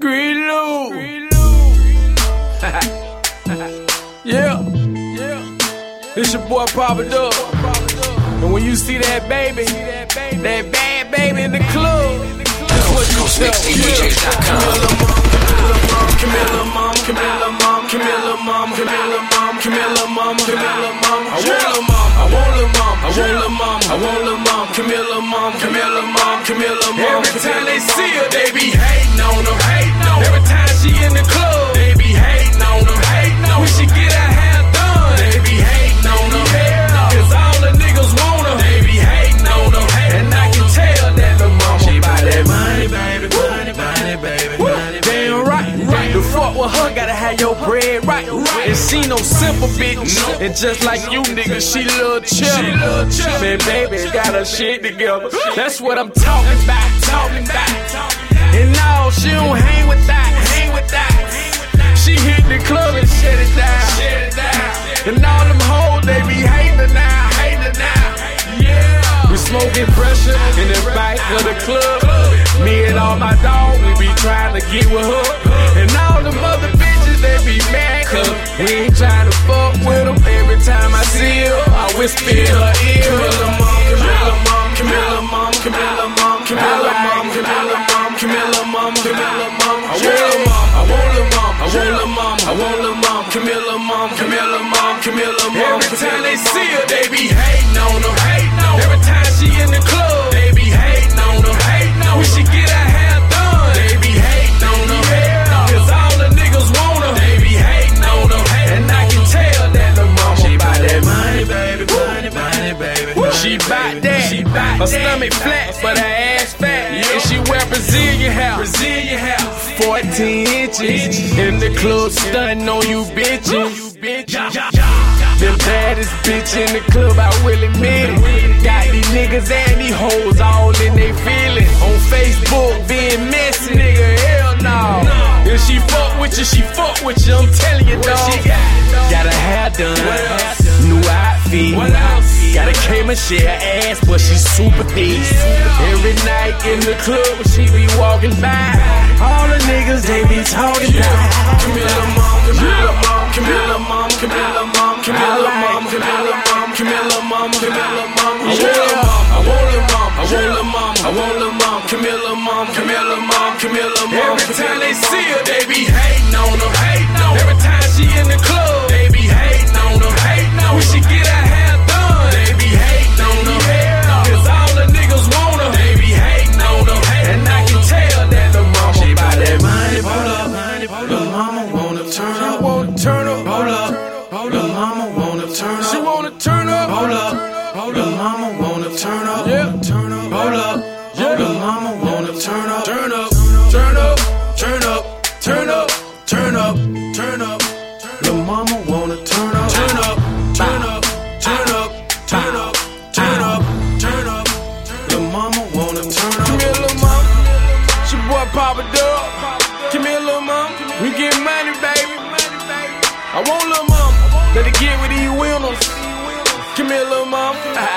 Screelo. yeah, yeah. It's your boy Papa Duck. And when you see that baby, that bad baby in the club, that's what you tell. Camilla mom, Camilla mom, Camilla mom, Camilla mom, Camilla mom, Camilla mom. I want a mom, I want a mom, I want a mom, I want a mom, Camilla mom, Camilla mom, Camilla mom. Every time they see her, they be hating And she no simple bitch. And just like you niggas, she love chill. Man, baby, got her shit together. That's what I'm talking about, talking about. And no, she don't hang with that, hang with that. She hit the club and shut it down. Shut it down. And all them hoes, they be hating now, hating now. Yeah. We smoking pressure in the back of the club. Me and all my dogs, we be trying to get with her. And all them other bitches, whisper in her ear. Camilla mom, Camilla mom, Camilla mom, Camilla mom, Camilla mom, Camilla mom, Camilla mom, Camilla mom. I want a mom, I want a mom, I want a mom, I want a mom, Camilla mom, Camilla mom, Camilla mom. Every time they see her, they be She buy that, she buy her stomach flat, but her ass fat. And she wear Brazilian hair, Brazilian hair. 14 inches in the club, stunting on you bitches. The baddest bitch in the club, I will admit it. Got these niggas and these hoes all in they feelings. On Facebook, being messy, nigga, hell no. If she fuck with you, she fuck with you, I'm telling you, dog. Got her hair done, new outfit. Got a Cayman share ass, but she super thick. Every night in the club, she be walking by. All the niggas, they be talking about. Camilla mom, Camilla mom, Camilla mom, Camilla mom, Camilla mom, Camilla mom, Camilla mom, Camilla mom. I want a mom, I want a mom, I want a mom, Camilla mom, Camilla mom, Camilla mom. Every time they see her, they be she wanna turn up, hold up, hold up. mama wanna turn up, she wanna turn up, hold up, hold up. mama wanna turn up, yeah, turn up, hold up, yeah. mama wanna turn up, turn up, turn up, turn up, turn up, turn up, turn up. The mama wanna turn up, turn up, turn up, turn up, turn up, turn up, turn up. The mama wanna turn up. Come here, little. It's your boy Papa Duck. Come here, little mom. We get money, baby. I want little mom. Better get with these winners. Come here, little mom. Florida, street